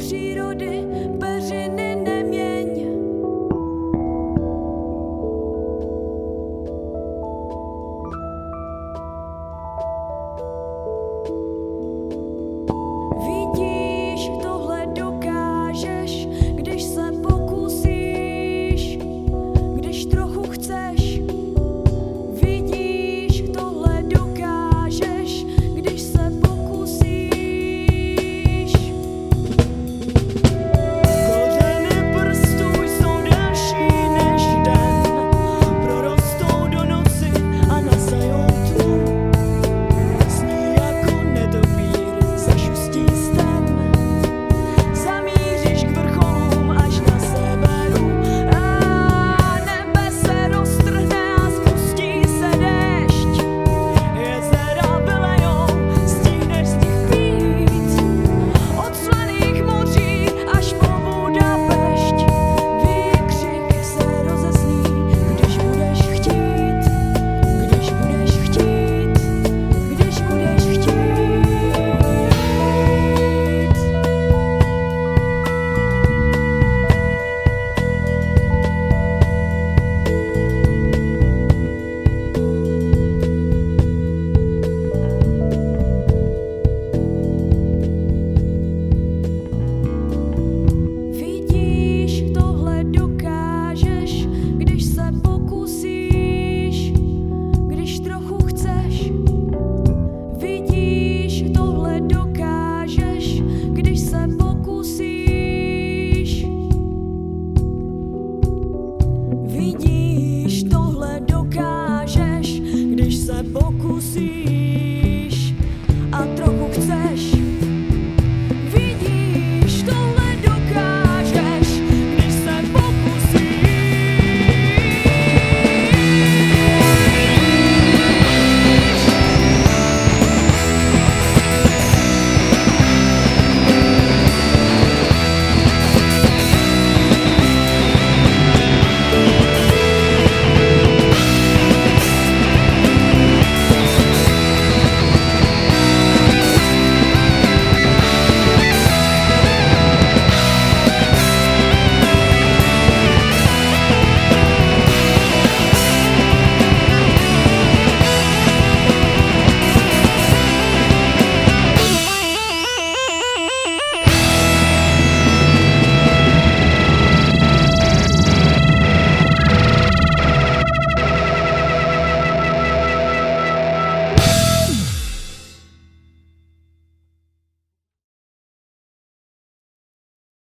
přírody peřiny. see.